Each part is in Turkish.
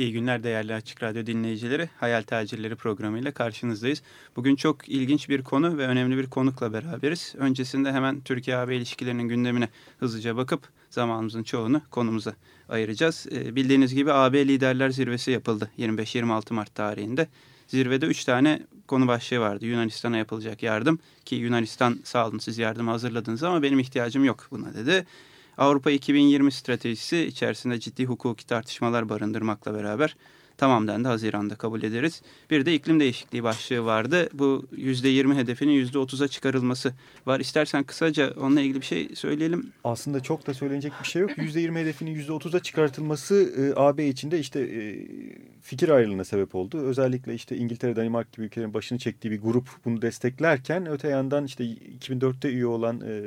İyi günler değerli Açık Radyo dinleyicileri. Hayal Tacirleri programıyla karşınızdayız. Bugün çok ilginç bir konu ve önemli bir konukla beraberiz. Öncesinde hemen Türkiye-AB ilişkilerinin gündemine hızlıca bakıp zamanımızın çoğunu konumuza ayıracağız. Ee, bildiğiniz gibi AB Liderler Zirvesi yapıldı 25-26 Mart tarihinde. Zirvede 3 tane konu başlığı vardı. Yunanistan'a yapılacak yardım ki Yunanistan sağ olun siz yardımı hazırladınız ama benim ihtiyacım yok buna dedi. Avrupa 2020 stratejisi içerisinde ciddi hukuki tartışmalar barındırmakla beraber tamam dendi Haziran'da kabul ederiz. Bir de iklim değişikliği başlığı vardı. Bu %20 hedefinin %30'a çıkarılması var. İstersen kısaca onunla ilgili bir şey söyleyelim. Aslında çok da söylenecek bir şey yok. %20 hedefinin %30'a çıkartılması e, AB içinde işte e, fikir ayrılığına sebep oldu. Özellikle işte İngiltere, Danimarka gibi ülkelerin başını çektiği bir grup bunu desteklerken öte yandan işte 2004'te üye olan e,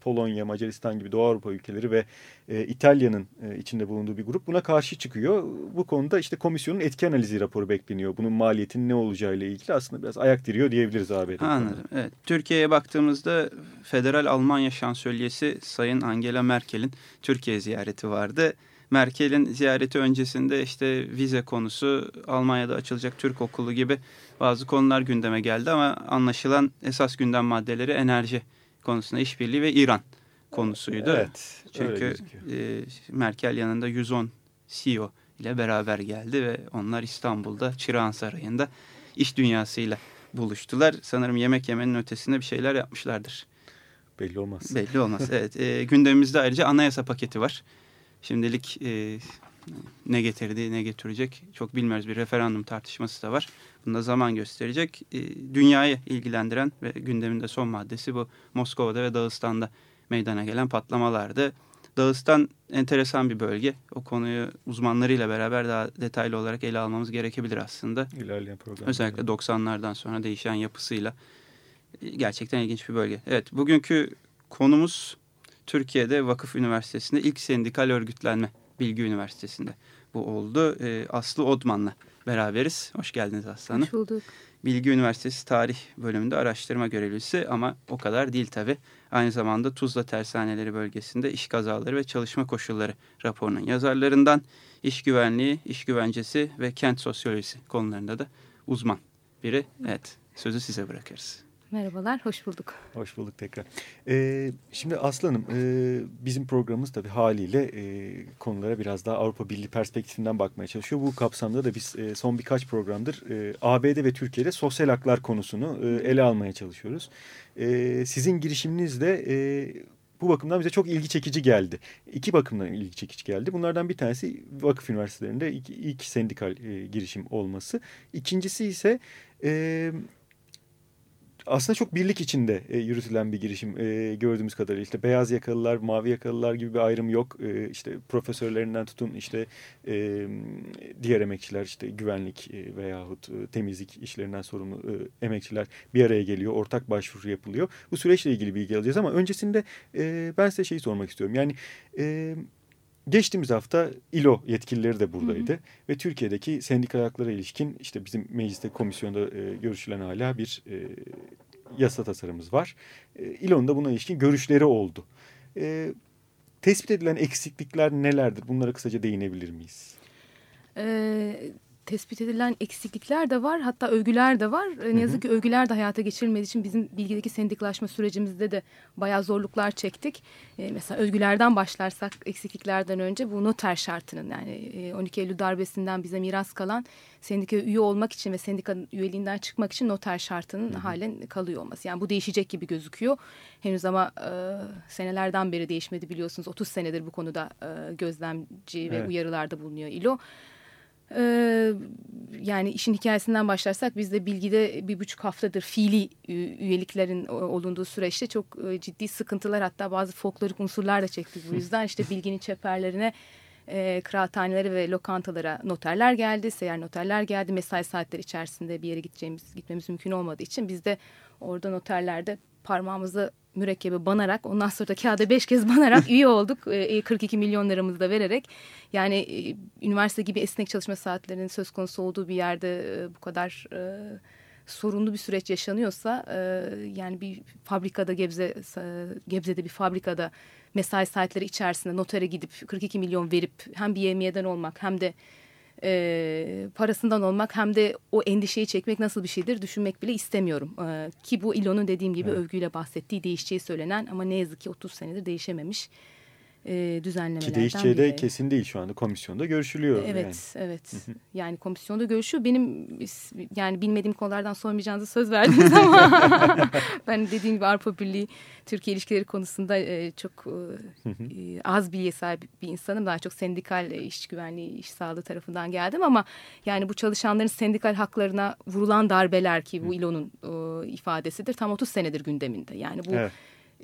Polonya, Macaristan gibi Doğu Avrupa ülkeleri ve e, İtalya'nın e, içinde bulunduğu bir grup buna karşı çıkıyor. Bu konuda işte komisyonun etki analizi raporu bekleniyor. Bunun maliyetinin ne olacağıyla ilgili aslında biraz ayak diriyor diyebiliriz ABD. Anladım. Evet. Türkiye'ye baktığımızda Federal Almanya Şansölyesi Sayın Angela Merkel'in Türkiye ziyareti vardı. Merkel'in ziyareti öncesinde işte vize konusu, Almanya'da açılacak Türk okulu gibi bazı konular gündeme geldi ama anlaşılan esas gündem maddeleri enerji konusunda işbirliği ve İran konusuydu. Evet. Çünkü e, Merkel yanında 110 CEO ile beraber geldi ve onlar İstanbul'da Çırağan Sarayı'nda iş dünyasıyla buluştular. Sanırım yemek yemenin ötesinde bir şeyler yapmışlardır. Belli olmaz. Belli olmaz. evet. E, gündemimizde ayrıca anayasa paketi var. Şimdilik e, ne getirdi, ne getirecek çok bilmiyoruz. Bir referandum tartışması da var. Bunda zaman gösterecek. E, dünyayı ilgilendiren ve gündeminde son maddesi bu Moskova'da ve Dağıstan'da meydana gelen patlamalardı. Dağıstan enteresan bir bölge. O konuyu uzmanlarıyla beraber daha detaylı olarak ele almamız gerekebilir aslında. İlerleyen program. Özellikle 90'lardan sonra değişen yapısıyla gerçekten ilginç bir bölge. Evet bugünkü konumuz Türkiye'de Vakıf Üniversitesi'nde ilk sendikal örgütlenme Bilgi Üniversitesi'nde bu oldu. Ee, Aslı Odman'la beraberiz. Hoş geldiniz Aslı Hanım. Hoş bulduk. Bilgi Üniversitesi Tarih bölümünde araştırma görevlisi ama o kadar değil tabii. Aynı zamanda Tuzla Tersaneleri bölgesinde iş kazaları ve çalışma koşulları raporunun yazarlarından iş güvenliği, iş güvencesi ve kent sosyolojisi konularında da uzman biri. Evet sözü size bırakırız. Merhabalar, hoş bulduk. Hoş bulduk tekrar. Ee, şimdi Aslanım, e, bizim programımız tabii haliyle e, konulara biraz daha Avrupa Birliği perspektifinden bakmaya çalışıyor. Bu kapsamda da biz e, son birkaç programdır e, ABD ve Türkiye'de sosyal haklar konusunu e, ele almaya çalışıyoruz. E, sizin girişiminiz de... E, bu bakımdan bize çok ilgi çekici geldi. İki bakımdan ilgi çekici geldi. Bunlardan bir tanesi vakıf üniversitelerinde ilk, ilk sendikal e, girişim olması. İkincisi ise e, aslında çok birlik içinde e, yürütülen bir girişim e, gördüğümüz kadarıyla işte beyaz yakalılar, mavi yakalılar gibi bir ayrım yok. E, işte profesörlerinden tutun işte e, diğer emekçiler işte güvenlik e, veyahut e, temizlik işlerinden sorumlu e, emekçiler bir araya geliyor. Ortak başvuru yapılıyor. Bu süreçle ilgili bilgi alacağız ama öncesinde e, ben size şeyi sormak istiyorum. Yani e, Geçtiğimiz hafta İLO yetkilileri de buradaydı. Hı hı. Ve Türkiye'deki sendikal haklara ilişkin işte bizim mecliste komisyonda e, görüşülen hala bir e, yasa tasarımımız var. E, İLO'nun da buna ilişkin görüşleri oldu. E, tespit edilen eksiklikler nelerdir? Bunlara kısaca değinebilir miyiz? Evet tespit edilen eksiklikler de var. Hatta övgüler de var. Ne yazık ki övgüler de hayata geçirilmediği için bizim bilgideki sendiklaşma sürecimizde de bayağı zorluklar çektik. E, mesela övgülerden başlarsak eksikliklerden önce bu noter şartının yani e, 12 Eylül darbesinden bize miras kalan sendika üye olmak için ve sendika üyeliğinden çıkmak için noter şartının hı hı. halen kalıyor olması. Yani bu değişecek gibi gözüküyor. Henüz ama e, senelerden beri değişmedi biliyorsunuz. 30 senedir bu konuda e, gözlemci evet. ve uyarılarda bulunuyor İLO. Ee, yani işin hikayesinden başlarsak biz de bilgide bir buçuk haftadır fiili üyeliklerin olunduğu süreçte çok ciddi sıkıntılar hatta bazı folklorik unsurlar da çektik bu yüzden işte bilginin çeperlerine e, kıraathanelere ve lokantalara noterler geldi, seyyar noterler geldi. Mesai saatleri içerisinde bir yere gideceğimiz, gitmemiz mümkün olmadığı için biz de orada noterlerde parmağımızı mürekkebe banarak ondan sonra da kağıda beş kez banarak üye olduk. E, 42 milyon liramızı da vererek. Yani e, üniversite gibi esnek çalışma saatlerinin söz konusu olduğu bir yerde e, bu kadar... E, sorunlu bir süreç yaşanıyorsa e, yani bir fabrikada Gebze Gebze'de bir fabrikada mesai saatleri içerisinde notere gidip 42 milyon verip hem bir yemiyeden olmak hem de e, parasından olmak hem de o endişeyi çekmek nasıl bir şeydir düşünmek bile istemiyorum. E, ki bu İLO'nun dediğim gibi evet. övgüyle bahsettiği değişeceği söylenen ama ne yazık ki 30 senedir değişememiş e, düzenlemelerden Ki değişeceği de kesin değil şu anda komisyonda görüşülüyor. Evet, yani. evet. yani komisyonda görüşüyor. Benim yani bilmediğim konulardan sormayacağınızı söz verdiniz ama ben dediğim gibi Avrupa Birliği Türkiye ilişkileri konusunda e, çok e, az bilgiye sahip bir insanım. Daha çok sendikal e, iş güvenliği, iş sağlığı tarafından geldim ama yani bu çalışanların sendikal haklarına vurulan darbeler ki bu İLO'nun e, ifadesidir. Tam 30 senedir gündeminde. Yani bu evet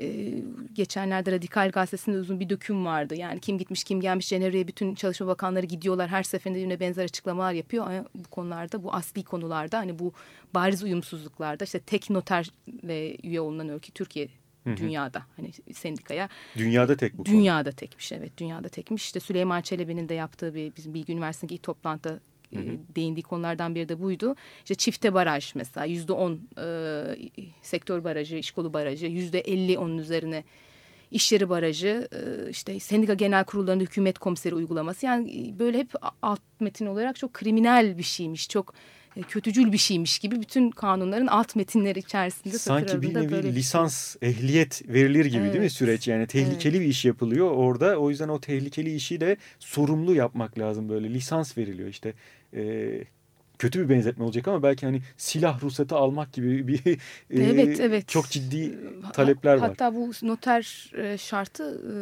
e, geçenlerde Radikal Gazetesi'nde uzun bir döküm vardı. Yani kim gitmiş kim gelmiş Cenevre'ye bütün çalışma bakanları gidiyorlar. Her seferinde yine benzer açıklamalar yapıyor. Ama bu konularda bu asli konularda hani bu bariz uyumsuzluklarda işte tek noterle üye olunan ülke Türkiye dünyada hani sendikaya. Dünyada tek bu konu. Dünyada tekmiş evet dünyada tekmiş. İşte Süleyman Çelebi'nin de yaptığı bir bizim Bilgi Üniversitesi'ndeki ilk toplantıda Hı hı. değindiği konulardan biri de buydu. İşte çifte baraj mesela yüzde on e, sektör barajı, işkolu barajı, yüzde elli onun üzerine iş yeri barajı, e, işte sendika genel kurullarında hükümet komiseri uygulaması. Yani böyle hep alt metin olarak çok kriminal bir şeymiş, çok e, kötücül bir şeymiş gibi bütün kanunların alt metinleri içerisinde sanki bir nevi böyle lisans bir şey. ehliyet verilir gibi evet. değil mi süreç yani tehlikeli evet. bir iş yapılıyor orada o yüzden o tehlikeli işi de sorumlu yapmak lazım böyle lisans veriliyor işte e, kötü bir benzetme olacak ama belki hani silah ruhsatı almak gibi bir e, evet, evet. çok ciddi talepler var. Hatta bu noter e, şartı e,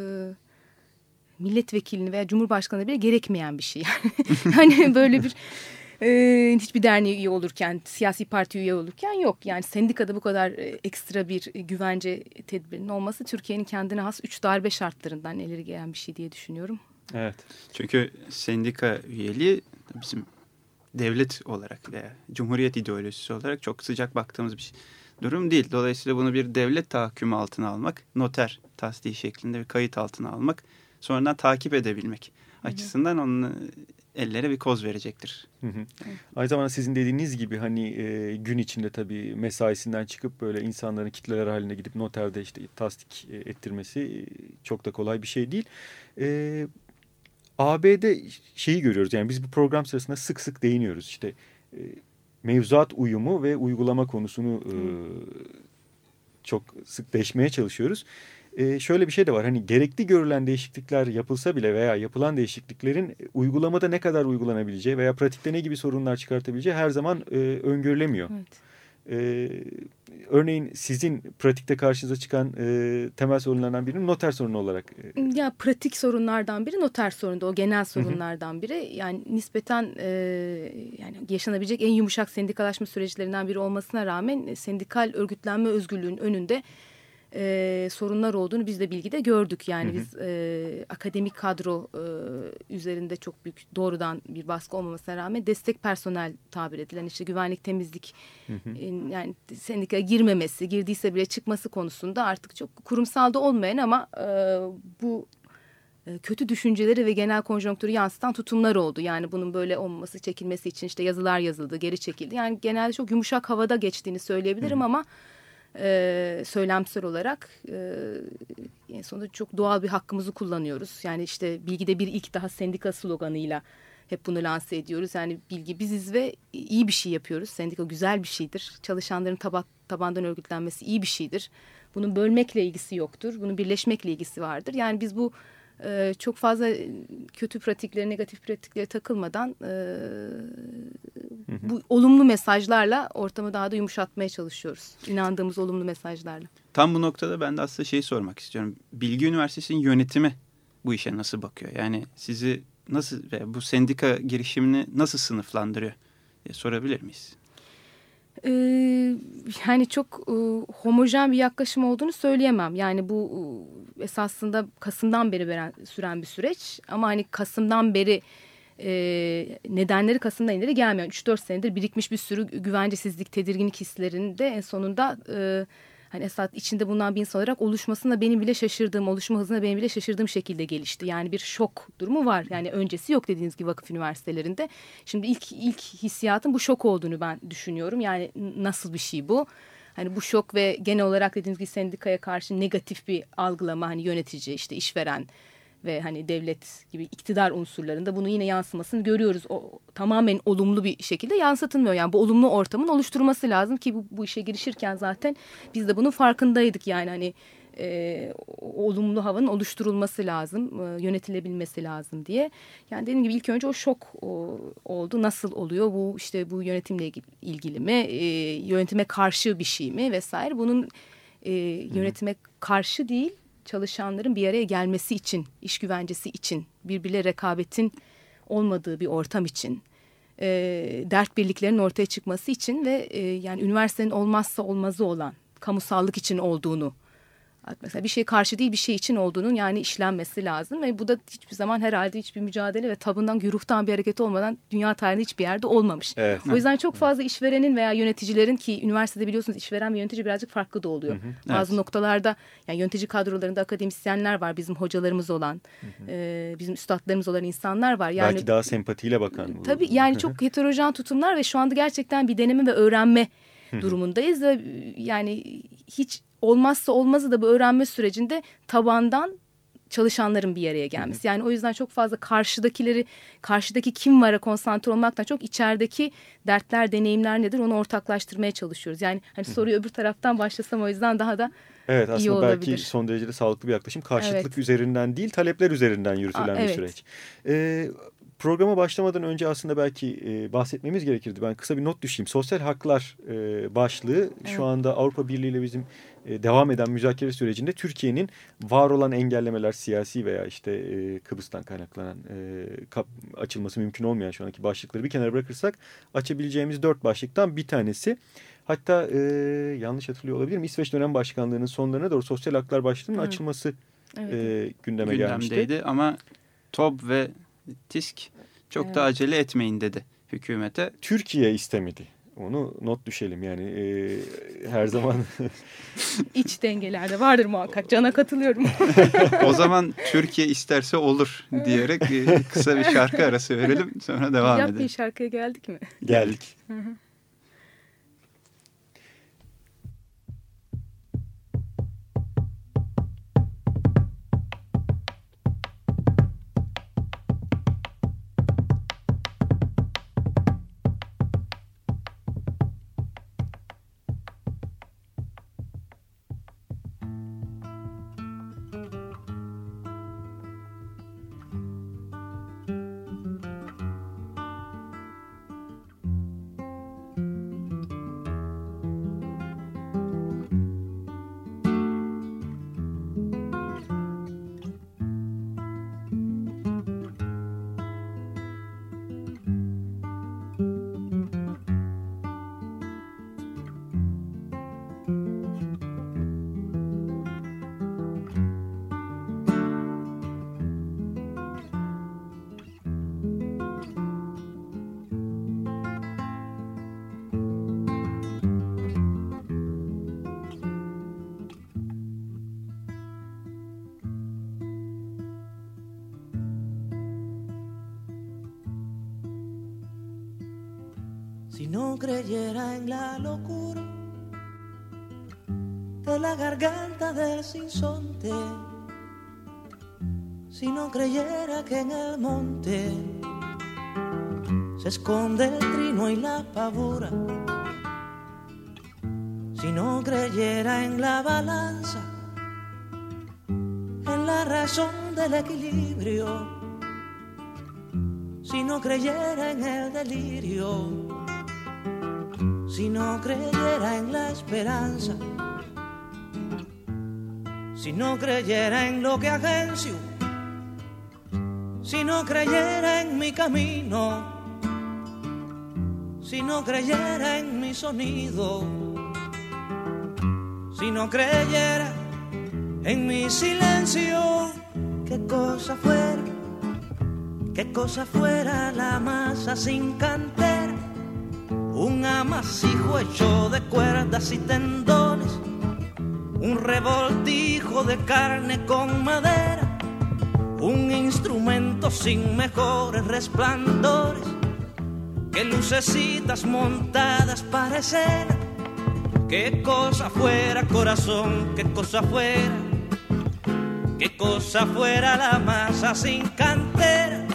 milletvekilini veya cumhurbaşkanı bile gerekmeyen bir şey. Yani hani böyle bir e, hiçbir derneğe üye olurken, siyasi parti üye olurken yok. Yani sendikada bu kadar e, ekstra bir güvence tedbirinin olması Türkiye'nin kendine has üç darbe şartlarından ileri gelen bir şey diye düşünüyorum. Evet. Çünkü sendika üyeliği bizim devlet olarak veya cumhuriyet ideolojisi olarak çok sıcak baktığımız bir durum değil. Dolayısıyla bunu bir devlet tahakkümü altına almak, noter tasdiği şeklinde bir kayıt altına almak, sonradan takip edebilmek Hı -hı. açısından onun ellere bir koz verecektir. Hı hı. Aynı zamanda sizin dediğiniz gibi hani e, gün içinde tabii mesaisinden çıkıp böyle insanların kitleler haline gidip noterde işte tasdik e, ettirmesi e, çok da kolay bir şey değil. E, AB'de şeyi görüyoruz yani biz bu program sırasında sık sık değiniyoruz işte e, mevzuat uyumu ve uygulama konusunu e, çok sık değişmeye çalışıyoruz. E, şöyle bir şey de var hani gerekli görülen değişiklikler yapılsa bile veya yapılan değişikliklerin uygulamada ne kadar uygulanabileceği veya pratikte ne gibi sorunlar çıkartabileceği her zaman e, öngörülemiyor. Evet. Ee, örneğin sizin pratikte karşınıza çıkan e, temel sorunlardan biri noter sorunu olarak. E... Ya pratik sorunlardan biri noter sorunu o genel sorunlardan biri. Yani nispeten e, yani yaşanabilecek en yumuşak sendikalaşma süreçlerinden biri olmasına rağmen sendikal örgütlenme özgürlüğün önünde e, sorunlar olduğunu biz de bilgide gördük. Yani hı hı. biz e, akademik kadro e, üzerinde çok büyük doğrudan bir baskı olmamasına rağmen destek personel tabir edilen işte güvenlik temizlik hı hı. E, yani sendika girmemesi girdiyse bile çıkması konusunda artık çok kurumsalda olmayan ama e, bu kötü düşünceleri ve genel konjonktürü yansıtan tutumlar oldu. Yani bunun böyle olmaması, çekilmesi için işte yazılar yazıldı, geri çekildi. Yani genelde çok yumuşak havada geçtiğini söyleyebilirim Hı. ama e, söylemsel olarak e, en sonunda çok doğal bir hakkımızı kullanıyoruz. Yani işte bilgide bir ilk daha sendika sloganıyla hep bunu lanse ediyoruz. Yani bilgi biziz ve iyi bir şey yapıyoruz. Sendika güzel bir şeydir. Çalışanların taba, tabandan örgütlenmesi iyi bir şeydir. Bunun bölmekle ilgisi yoktur. Bunun birleşmekle ilgisi vardır. Yani biz bu e, çok fazla kötü pratiklere, negatif pratiklere takılmadan e, bu olumlu mesajlarla ortamı daha da yumuşatmaya çalışıyoruz. İnandığımız olumlu mesajlarla. Tam bu noktada ben de aslında şeyi sormak istiyorum. Bilgi Üniversitesi'nin yönetimi bu işe nasıl bakıyor? Yani sizi nasıl bu sendika girişimini nasıl sınıflandırıyor diye sorabilir miyiz? E, yani çok e, homojen bir yaklaşım olduğunu söyleyemem. Yani bu e, esasında Kasım'dan beri veren, süren bir süreç ama hani Kasım'dan beri e, nedenleri Kasım'dan ileri gelmiyor. 3-4 senedir birikmiş bir sürü güvencesizlik, tedirginlik hislerinde en sonunda e, hani esas içinde bulunan bir insan olarak oluşmasına benim bile şaşırdığım, oluşma hızına benim bile şaşırdığım şekilde gelişti. Yani bir şok durumu var. Yani öncesi yok dediğiniz gibi vakıf üniversitelerinde. Şimdi ilk ilk hissiyatın bu şok olduğunu ben düşünüyorum. Yani nasıl bir şey bu? Hani bu şok ve genel olarak dediğiniz gibi sendikaya karşı negatif bir algılama hani yönetici işte işveren ve hani devlet gibi iktidar unsurlarında bunu yine yansımasını görüyoruz. O tamamen olumlu bir şekilde yansıtılmıyor. Yani bu olumlu ortamın oluşturması lazım ki bu, bu işe girişirken zaten biz de bunun farkındaydık yani hani e, olumlu havanın oluşturulması lazım, e, yönetilebilmesi lazım diye. Yani dediğim gibi ilk önce o şok o, oldu. Nasıl oluyor bu işte bu yönetimle ilgili mi, e, yönetime karşı bir şey mi vesaire. Bunun e, yönetime karşı değil çalışanların bir araya gelmesi için, iş güvencesi için, birbirle rekabetin olmadığı bir ortam için, e, dert birliklerinin ortaya çıkması için ve e, yani üniversitenin olmazsa olmazı olan kamusallık için olduğunu Mesela bir şey karşı değil bir şey için olduğunun yani işlenmesi lazım. Ve bu da hiçbir zaman herhalde hiçbir mücadele ve tabından güruhtan bir hareket olmadan dünya tarihinde hiçbir yerde olmamış. Evet. O yüzden çok fazla işverenin veya yöneticilerin ki üniversitede biliyorsunuz işveren ve yönetici birazcık farklı da oluyor. Hı hı. Bazı evet. noktalarda yani yönetici kadrolarında akademisyenler var bizim hocalarımız olan, hı hı. E, bizim üstadlarımız olan insanlar var. Yani, Belki daha sempatiyle bakan. Tabii yani çok heterojen tutumlar ve şu anda gerçekten bir deneme ve öğrenme durumundayız ve yani hiç olmazsa olmazı da bu öğrenme sürecinde tabandan çalışanların bir araya gelmesi. Yani o yüzden çok fazla karşıdakileri, karşıdaki kim vara konsantre olmaktan çok içerideki dertler, deneyimler nedir onu ortaklaştırmaya çalışıyoruz. Yani hani soruyu öbür taraftan başlasam o yüzden daha da Evet aslında iyi olabilir. belki son derece de sağlıklı bir yaklaşım. Karşıtlık evet. üzerinden değil talepler üzerinden yürütülen Aa, bir evet. süreç. Ee, programa başlamadan önce aslında belki e, bahsetmemiz gerekirdi. Ben kısa bir not düşeyim. Sosyal haklar e, başlığı evet. şu anda Avrupa Birliği ile bizim devam eden müzakere sürecinde Türkiye'nin var olan engellemeler siyasi veya işte e, Kıbrıs'tan kaynaklanan e, kap, açılması mümkün olmayan şu anki başlıkları bir kenara bırakırsak açabileceğimiz dört başlıktan bir tanesi. Hatta e, yanlış hatırlıyor olabilirim İsveç dönem başkanlığının sonlarına doğru sosyal haklar başlığının Hı. açılması evet. e, gündeme Gündemdeydi gelmişti. ama TOB ve TİSK çok evet. da acele etmeyin dedi hükümete. Türkiye istemedi. Onu not düşelim yani e, her zaman. İç dengelerde vardır muhakkak. Cana katılıyorum. o zaman Türkiye isterse olur diyerek kısa bir şarkı arası verelim sonra devam Yap edelim. bir şarkıya geldik mi? Geldik. Hı hı. Creyera en la locura de la garganta del sinsonte, si no creyera que en el monte se esconde el trino y la pavura, si no creyera en la balanza, en la razón del equilibrio, si no creyera en el delirio si no creyera en la esperanza, si no creyera en lo que agencio, si no creyera en mi camino, si no creyera en mi sonido, si no creyera en mi silencio, qué cosa fuera, qué cosa fuera la masa sin cantera, un amasijo hecho de cuerdas y tendones, un revoltijo de carne con madera, un instrumento sin mejores resplandores que lucecitas montadas para escena. Qué cosa fuera corazón, qué cosa fuera, qué cosa fuera la masa sin cantera,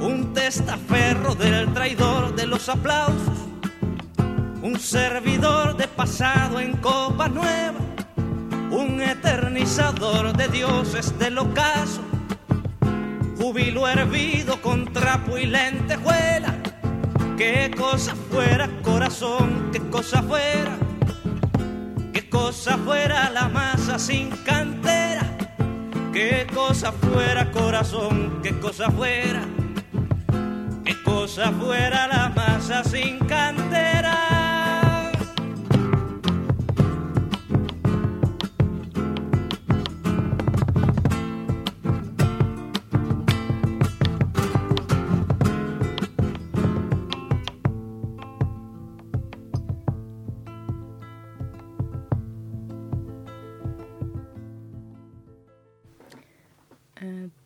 un testaferro del traidor de los aplausos, un servidor de pasado en copa nueva, un eternizador de dioses del ocaso, júbilo hervido con trapo y lentejuela Qué cosa fuera corazón, qué cosa fuera, qué cosa fuera la masa sin cantera, qué cosa fuera corazón, qué cosa fuera, qué cosa fuera la masa sin cantera.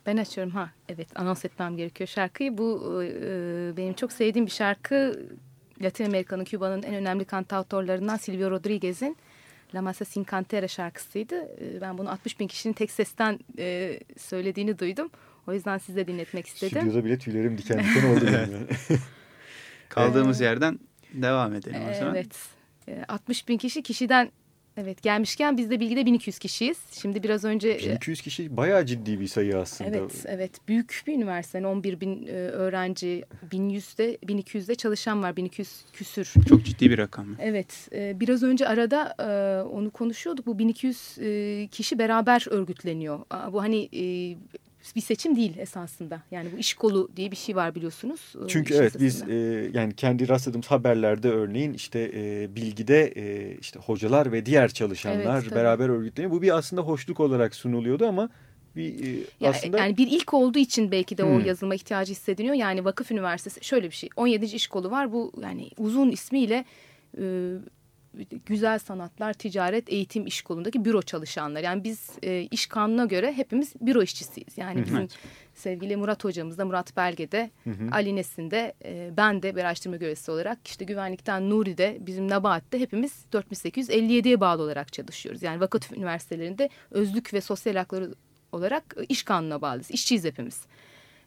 Ben açıyorum ha evet anons etmem gerekiyor şarkıyı. Bu e, benim çok sevdiğim bir şarkı. Latin Amerika'nın Küba'nın en önemli kantautorlarından Silvio Rodriguez'in La Masa Sin Cantera şarkısıydı. Ee, Ben bunu 60 bin kişinin tek sesten e, söylediğini duydum. O yüzden size dinletmek istedim. Stüdyoda bile tüylerim diken diken oldu. yani. Kaldığımız yerden devam edelim o zaman. Evet. Ee, 60 bin kişi kişiden evet gelmişken biz de bilgide 1200 kişiyiz. Şimdi biraz önce 1200 kişi bayağı ciddi bir sayı aslında. Evet, evet. Büyük bir üniversite. 11 bin e, öğrenci, 1100'de, 1200'de çalışan var. 1200 küsür. Çok ciddi bir rakam. Evet, e, biraz önce arada e, onu konuşuyorduk. Bu 1200 e, kişi beraber örgütleniyor. Bu hani e, bir seçim değil esasında. Yani bu iş kolu diye bir şey var biliyorsunuz. e, Çünkü evet biz yasasında. e, yani kendi rastladığımız haberlerde örneğin işte e, bilgide e, işte hocalar ve diğer çalışanlar Evet, beraber örgütleniyor. Bu bir aslında hoşluk olarak sunuluyordu ama bir e, Ya, aslında Yani bir ilk olduğu için belki de o Hmm. yazılma ihtiyacı hissediliyor. Yani Vakıf Üniversitesi şöyle bir şey. 17. iş kolu var. Bu yani uzun ismiyle e, güzel sanatlar, ticaret, eğitim iş kolundaki büro çalışanlar. Yani biz e, iş kanuna göre hepimiz büro işçisiyiz. Yani bizim Evet. sevgili Murat hocamız da Murat Belge'de, Ali Nesin de, e, ben de bir araştırma görevlisi olarak işte güvenlikten Nuri'de, bizim Nabahat'te hepimiz 4857'ye bağlı olarak çalışıyoruz. Yani vakıf üniversitelerinde özlük ve sosyal hakları olarak e, iş kanununa bağlıyız. İşçiyiz hepimiz.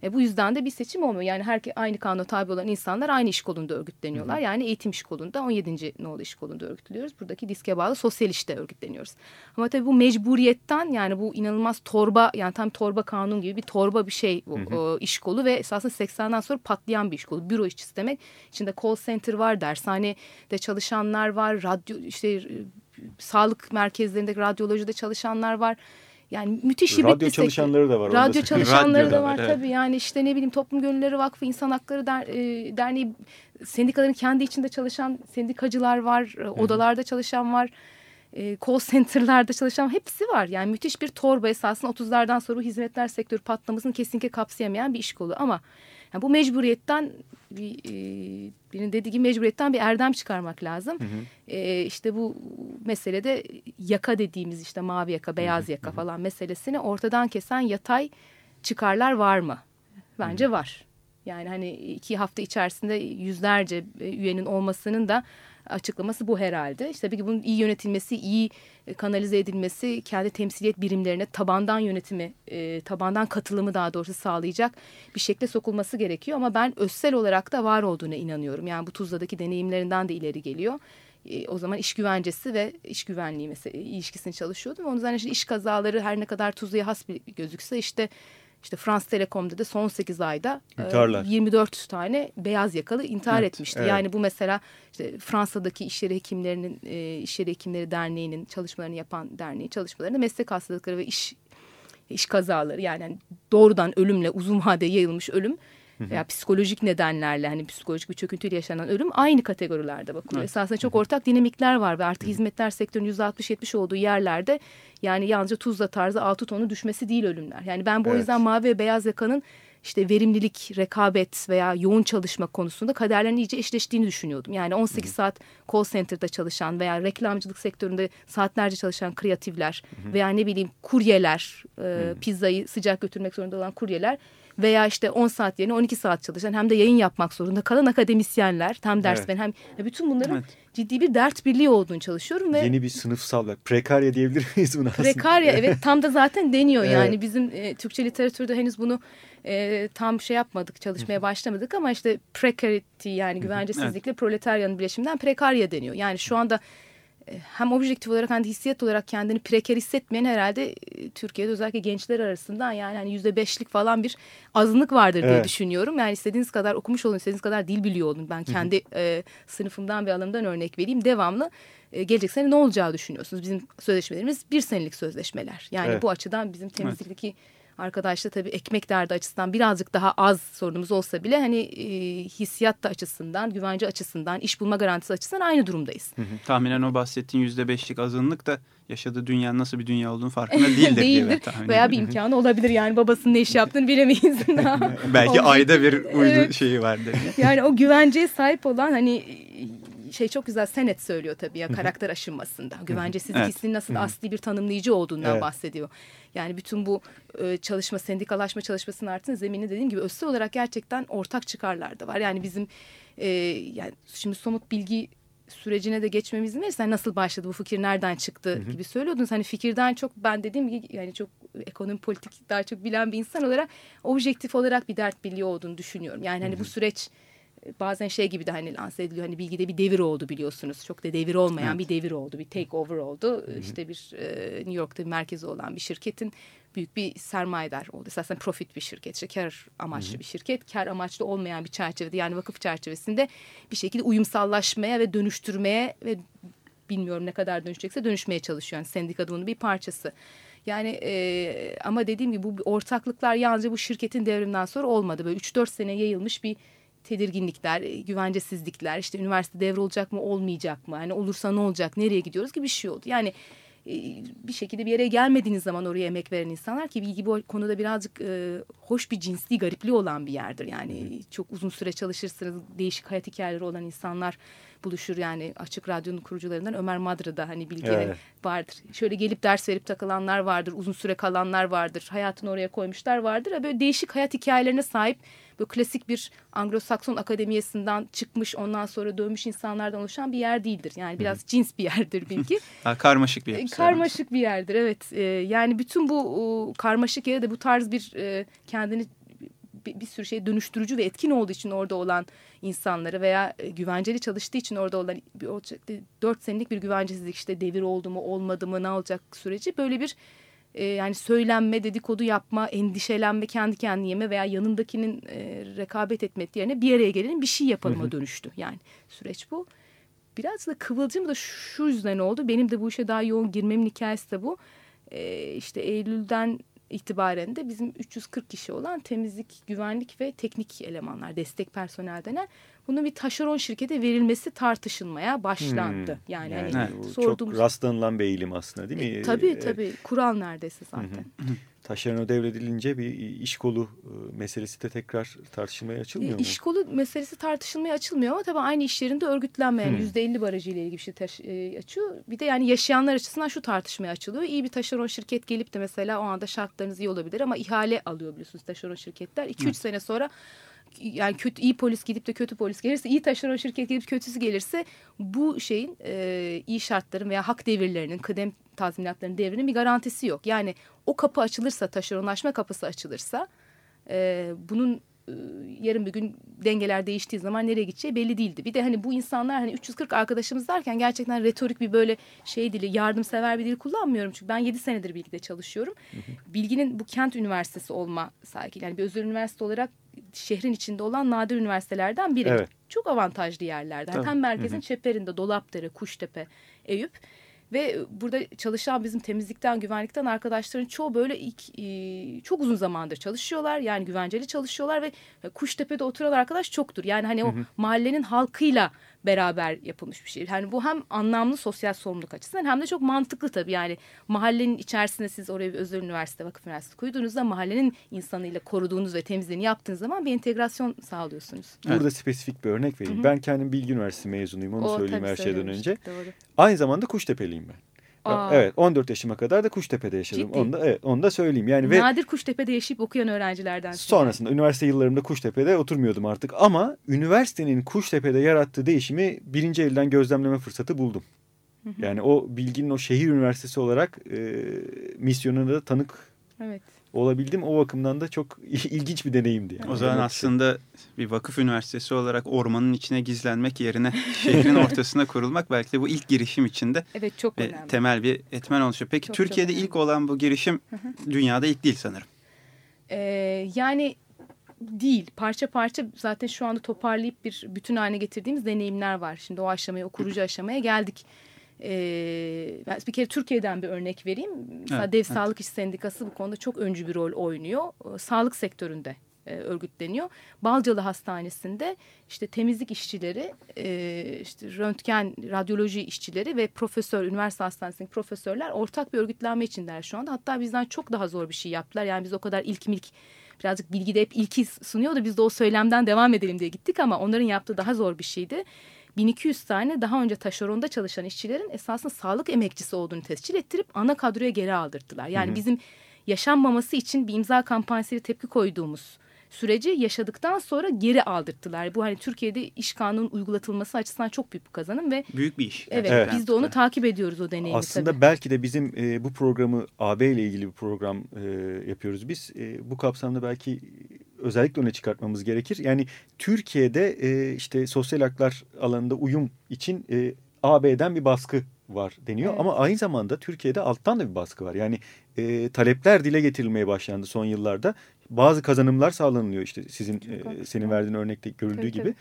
E, bu yüzden de bir seçim olmuyor. Yani her aynı kanuna tabi olan insanlar aynı iş kolunda örgütleniyorlar. Yani eğitim iş kolunda 17. nolu iş kolunda örgütlüyoruz. Buradaki diske bağlı sosyal işte örgütleniyoruz. Ama tabii bu mecburiyetten yani bu inanılmaz torba yani tam torba kanun gibi bir torba bir şey bu o, iş kolu ve esasında 80'den sonra patlayan bir iş kolu. Büro işçisi demek. İçinde call center var, dershanede çalışanlar var, radyo işte sağlık merkezlerinde radyolojide çalışanlar var. Yani müthiş bir radyo çalışanları da var. Radyo çalışanları da var evet. tabii. Yani işte ne bileyim Toplum Gönülleri Vakfı, İnsan Hakları Der- e, Derneği, sendikaların kendi içinde çalışan sendikacılar var, e, odalarda çalışan var. E, call center'larda çalışan hepsi var. Yani müthiş bir torba esasında 30'lardan sonra hizmetler sektörü patlamasını kesinlikle kapsayamayan bir iş kolu. Ama yani bu mecburiyetten bir, e, birinin dediği gibi mecburiyetten bir erdem çıkarmak lazım. E, işte bu meselede yaka dediğimiz işte mavi yaka, beyaz yaka falan meselesini ortadan kesen yatay çıkarlar var mı? Bence var. Yani hani iki hafta içerisinde yüzlerce e, üyenin olmasının da açıklaması bu herhalde. İşte tabii ki bunun iyi yönetilmesi, iyi e, kanalize edilmesi, kendi temsiliyet birimlerine tabandan yönetimi, e, tabandan katılımı daha doğrusu sağlayacak bir şekilde sokulması gerekiyor. Ama ben özsel olarak da var olduğuna inanıyorum. Yani bu Tuzla'daki deneyimlerinden de ileri geliyor. E, o zaman iş güvencesi ve iş güvenliği mesela ilişkisini çalışıyordum. Üzerine işte iş kazaları her ne kadar Tuzla'ya has bir gözükse işte işte Frans Telekom'da da son 8 ayda e, İntiharlar. 24 tane beyaz yakalı intihar Evet, etmişti. evet. Yani bu mesela işte Fransa'daki iş yeri hekimlerinin e, iş yeri hekimleri derneğinin çalışmalarını yapan derneğin çalışmalarında meslek hastalıkları ve iş iş kazaları yani hani doğrudan ölümle uzun vade yayılmış ölüm veya psikolojik nedenlerle hani psikolojik bir çöküntüyle yaşanan ölüm aynı kategorilerde bakılıyor. Esasında çok ortak dinamikler var ve artık hizmetler sektörünün %60-70 olduğu yerlerde yani yalnızca tuzla tarzı 6 tonu düşmesi değil ölümler. Yani ben bu Evet. yüzden mavi ve beyaz yakanın işte verimlilik, rekabet veya yoğun çalışma konusunda kaderlerin iyice eşleştiğini düşünüyordum. Yani 18 saat call center'da çalışan veya reklamcılık sektöründe saatlerce çalışan kreatifler veya ne bileyim kuryeler, e, pizzayı sıcak götürmek zorunda olan kuryeler veya işte 10 saat yerine 12 saat çalışan hem de yayın yapmak zorunda kalan akademisyenler, tam ders Evet. hem bütün bunların Evet. ciddi bir dert birliği olduğunu çalışıyorum ve Yeni bir sınıfsal ve prekarya diyebilir miyiz buna? Prekarya evet tam da zaten deniyor Evet. yani bizim e, Türkçe literatürde henüz bunu e, tam şey yapmadık çalışmaya başlamadık ama işte precarity yani güvencesizlikle proletaryanın bileşiminden prekarya deniyor. Yani şu anda hem objektif olarak hem de hissiyat olarak kendini preker hissetmeyen herhalde e, Türkiye'de özellikle gençler arasında yani hani yüzde beşlik falan bir azınlık vardır diye Evet. düşünüyorum. Yani istediğiniz kadar okumuş olun, istediğiniz kadar dil biliyor olun. Ben kendi e, sınıfımdan ve alanımdan örnek vereyim. Devamlı e, gelecek sene ne olacağı düşünüyorsunuz? Bizim sözleşmelerimiz bir senelik sözleşmeler. Yani Evet. bu açıdan bizim temizlikteki arkadaşla tabii ekmek derdi açısından birazcık daha az sorunumuz olsa bile hani e, hissiyat da açısından, güvence açısından, iş bulma garantisi açısından aynı durumdayız. Tahminen o bahsettiğin yüzde beşlik azınlık da yaşadığı dünyanın nasıl bir dünya olduğunu farkında değildir, diye ben tahmin Veya bir imkanı olabilir yani babasının ne iş yaptığını bilemeyiz. Belki ayda bir uydu Evet. şeyi vardır. Yani o güvenceye sahip olan hani şey çok güzel Senet söylüyor tabii ya karakter aşınmasında. Güvencesizlik Evet. hissinin nasıl asli bir tanımlayıcı olduğundan Evet. bahsediyor. Yani bütün bu e, çalışma, sendikalaşma çalışmasının artın zemini dediğim gibi özel olarak gerçekten ortak çıkarlar da var. Yani bizim e, yani şimdi somut bilgi sürecine de geçmemiz verirsen nasıl başladı bu fikir nereden çıktı gibi söylüyordunuz. Hani fikirden çok ben dediğim gibi yani çok ekonomi politik daha çok bilen bir insan olarak objektif olarak bir dert birliği olduğunu düşünüyorum. Yani hani bu süreç bazen şey gibi de hani lanse ediliyor. Hani bilgide bir devir oldu biliyorsunuz. Çok da devir olmayan bir devir oldu. Bir take over oldu. İşte bir e, New York'ta bir merkezi olan bir şirketin büyük bir sermayedar oldu. Esasen profit bir şirket. işte kar amaçlı bir şirket. Kar amaçlı olmayan bir çerçevede yani vakıf çerçevesinde bir şekilde uyumsallaşmaya ve dönüştürmeye ve bilmiyorum ne kadar dönüşecekse dönüşmeye çalışıyor. Yani sendika da bunun bir parçası. Yani e, ama dediğim gibi bu ortaklıklar yalnızca bu şirketin devriminden sonra olmadı. Böyle 3-4 sene yayılmış bir tedirginlikler, e, güvencesizlikler, işte üniversite devrolacak mı olmayacak mı? Yani olursa ne olacak, nereye gidiyoruz gibi bir şey oldu. Yani e, bir şekilde bir yere gelmediğiniz zaman oraya emek veren insanlar ki bilgi bu konuda birazcık e, hoş bir cinsli garipliği olan bir yerdir. Yani çok uzun süre çalışırsınız, değişik hayat hikayeleri olan insanlar buluşur yani açık radyonun kurucularından Ömer Madra'da hani bilgi Evet. vardır. Şöyle gelip ders verip takılanlar vardır, uzun süre kalanlar vardır, hayatını oraya koymuşlar vardır. Böyle değişik hayat hikayelerine sahip böyle klasik bir Anglo-Sakson akademiyesinden çıkmış ondan sonra dönmüş insanlardan oluşan bir yer değildir. Yani biraz cins bir yerdir bilgi. Daha karmaşık bir E, var. karmaşık bir yerdir evet. E, yani bütün bu karmaşık yere de bu tarz bir e, kendini bir, bir sürü şey dönüştürücü ve etkin olduğu için orada olan insanları veya e, güvenceli çalıştığı için orada olan dört senelik bir güvencesizlik işte devir oldu mu olmadı mı ne olacak süreci böyle bir e, yani söylenme dedikodu yapma endişelenme kendi kendine yeme veya yanındakinin e, rekabet etme yerine bir araya gelelim bir şey yapalım'a dönüştü yani süreç bu. Biraz da kıvılcım da şu yüzden oldu. Benim de bu işe daha yoğun girmemin hikayesi de bu. Ee, işte Eylül'den itibaren de bizim 340 kişi olan temizlik, güvenlik ve teknik elemanlar, destek personel denen bunun bir taşeron şirkete verilmesi tartışılmaya başlandı. Hmm. Yani, Yani hani bu sorduğumuz... çok rastlanılan bir eğilim aslında değil mi? E, tabii tabii. Kural neredeyse zaten. Taşeron devredilince bir iş kolu e, meselesi de tekrar tartışılmaya açılmıyor E, mu? İş kolu meselesi tartışılmaya açılmıyor ama tabii aynı iş yerinde örgütlenmeyen yüzde 50 barajıyla ilgili bir şey e, açıyor. Bir de yani yaşayanlar açısından şu tartışmaya açılıyor. İyi bir taşeron şirket gelip de mesela o anda şartlarınız iyi olabilir ama ihale alıyor biliyorsunuz taşeron şirketler. 2-3 sene sonra yani kötü iyi polis gidip de kötü polis gelirse iyi taşeron şirket gelip kötüsü gelirse bu şeyin e, iyi şartların veya hak devirlerinin kıdem tazminatlarının devrinin bir garantisi yok. Yani o kapı açılırsa taşeronlaşma kapısı açılırsa e, bunun e, yarın bir gün dengeler değiştiği zaman nereye gideceği belli değildi. Bir de hani bu insanlar hani 340 arkadaşımız derken gerçekten retorik bir böyle şey dili, yardımsever bir dil kullanmıyorum. Çünkü ben 7 senedir bilgide çalışıyorum. Bilginin bu kent üniversitesi olma sahibi yani bir özel üniversite olarak şehrin içinde olan nadir üniversitelerden biri. Evet. Çok avantajlı yerlerde. Yani Tabii. tam merkezin çeperinde Dolapdere, Kuştepe, Eyüp Ve burada çalışan bizim temizlikten, güvenlikten arkadaşların çoğu böyle ilk, e, çok uzun zamandır çalışıyorlar. Yani güvenceli çalışıyorlar ve Kuştepe'de oturan arkadaş çoktur. Yani hani o mahallenin halkıyla beraber yapılmış bir şey. Yani bu hem anlamlı sosyal sorumluluk açısından hem de çok mantıklı tabii. Yani mahallenin içerisinde siz oraya bir özel üniversite, vakıf üniversitesi koyduğunuzda mahallenin insanıyla koruduğunuz ve temizliğini yaptığınız zaman bir entegrasyon sağlıyorsunuz. Burada Evet. spesifik bir örnek vereyim. Hı hı. Ben kendim Bilgi Üniversitesi mezunuyum onu O söyleyeyim her şeyden önce. Doğru. Aynı zamanda Kuştepeliyim ben. Aa. Evet 14 yaşıma kadar da Kuştepe'de yaşadım. Ciddi. Onu da, evet, onu da söyleyeyim. Yani ve Nadir Kuştepe'de yaşayıp okuyan öğrencilerden. sonrasında üniversite yıllarımda Kuştepe'de oturmuyordum artık. Ama üniversitenin Kuştepe'de yarattığı değişimi birinci elden gözlemleme fırsatı buldum. Yani o bilginin o şehir üniversitesi olarak e, misyonuna da tanık Evet. Olabildim. O bakımdan da çok ilginç bir deneyimdi. Yani. O zaman Evet. aslında bir vakıf üniversitesi olarak ormanın içine gizlenmek yerine şehrin ortasına kurulmak belki de bu ilk girişim içinde Evet çok önemli. temel bir etmen oluşuyor. Peki Çok, çok Türkiye'de önemli. ilk olan bu girişim dünyada ilk değil sanırım. Ee, yani değil. Parça parça zaten şu anda toparlayıp bir bütün haline getirdiğimiz deneyimler var. Şimdi o aşamaya, o kurucu aşamaya geldik. Ben bir kere Türkiye'den bir örnek vereyim. Mesela Evet, Dev evet. Sağlık İş Sendikası bu konuda çok öncü bir rol oynuyor. Sağlık sektöründe e, örgütleniyor. Balcalı Hastanesi'nde işte temizlik işçileri, e, işte röntgen, radyoloji işçileri ve profesör, üniversite hastanesindeki profesörler ortak bir örgütlenme içindeler şu anda. Hatta bizden çok daha zor bir şey yaptılar. Yani biz o kadar ilk milk birazcık bilgide hep ilki sunuyor da biz de o söylemden devam edelim diye gittik ama onların yaptığı daha zor bir şeydi. 1200 tane daha önce taşeronda çalışan işçilerin esasında sağlık emekçisi olduğunu tescil ettirip ana kadroya geri aldırttılar. Yani bizim yaşanmaması için bir imza kampanyasıyla tepki koyduğumuz süreci yaşadıktan sonra geri aldırttılar. Bu hani Türkiye'de iş kanunun uygulatılması açısından çok büyük bir kazanım ve Büyük bir iş. evet, gerçekten biz de onu takip ediyoruz o deneyimi Aslında tabii. belki de bizim e, bu programı AB ile ilgili bir program e, yapıyoruz biz. E, bu kapsamda belki özellikle öne çıkartmamız gerekir. Yani Türkiye'de e, işte sosyal haklar alanında uyum için e, AB'den bir baskı var deniyor. Evet. Ama aynı zamanda Türkiye'de alttan da bir baskı var. Yani e, talepler dile getirilmeye başlandı son yıllarda. Bazı kazanımlar sağlanılıyor işte sizin e, senin verdiğin örnekte görüldüğü Tabii, gibi.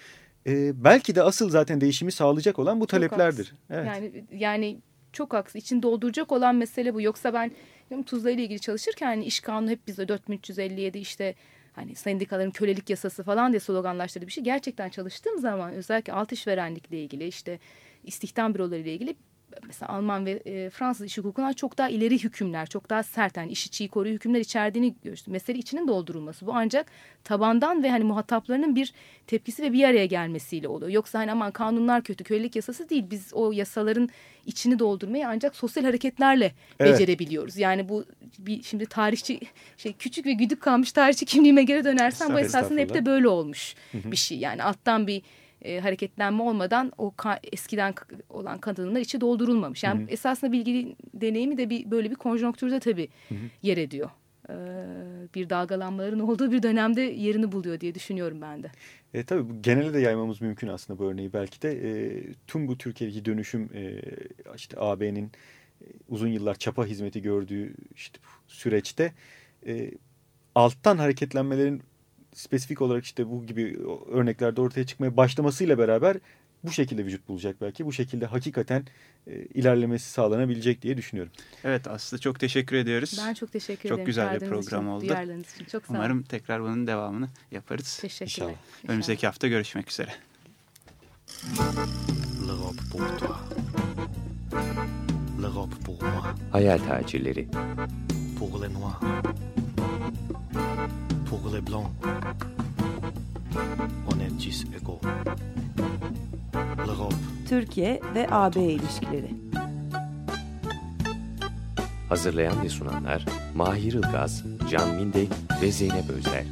E, belki de asıl zaten değişimi sağlayacak olan bu taleplerdir. Evet. Yani yani çok haksız. İçini dolduracak olan mesele bu. Yoksa ben Tuzla ile ilgili çalışırken hani iş kanunu hep bizde 4357 işte hani sendikaların kölelik yasası falan diye sloganlaştırdığı bir şey. Gerçekten çalıştığım zaman özellikle alt işverenlikle ilgili işte istihdam büroları ile ilgili mesela Alman ve e, Fransız iş hukukundan çok daha ileri hükümler, çok daha sert yani iş içiyi koruyu hükümler içerdiğini görüyoruz. Mesele içinin doldurulması. Bu ancak tabandan ve hani muhataplarının bir tepkisi ve bir araya gelmesiyle oluyor. Yoksa hani aman kanunlar kötü, kölelik yasası değil. Biz o yasaların içini doldurmayı ancak sosyal hareketlerle Evet. becerebiliyoruz. Yani bu bir şimdi tarihçi şey küçük ve güdük kalmış tarihçi kimliğime geri dönersem bu esasında hep de böyle olmuş bir şey. Yani alttan bir e, hareketlenme olmadan o ka- eskiden olan kadınlar içi doldurulmamış. Yani esasında bilgi deneyimi de bir böyle bir konjonktürde tabii yer ediyor. Ee, bir dalgalanmaların olduğu bir dönemde yerini buluyor diye düşünüyorum ben de. E, tabii bu genele de yaymamız mümkün aslında bu örneği belki de. E, tüm bu Türkiye'deki dönüşüm e, işte AB'nin e, uzun yıllar çapa hizmeti gördüğü işte süreçte e, alttan hareketlenmelerin spesifik olarak işte bu gibi örneklerde ortaya çıkmaya başlamasıyla beraber bu şekilde vücut bulacak belki. Bu şekilde hakikaten e, ilerlemesi sağlanabilecek diye düşünüyorum. Evet Aslı çok teşekkür ediyoruz. Ben çok teşekkür Çok ederim. güzel bir program için, oldu. Duyarlılığınız için. Çok sağ olun. Umarım tekrar bunun devamını yaparız. Teşekkürler. İnşallah. Önümüzdeki hafta görüşmek üzere. L'Europe pour toi. L'Europe pour moi. Hayal tacirleri Pour les noirs. Pour les blancs. On est tous égaux. L'Europe Türkiye ve AB ilişkileri. Hazırlayan ve sunanlar Mahir Ilgaz, Can Mindek ve Zeynep Özler.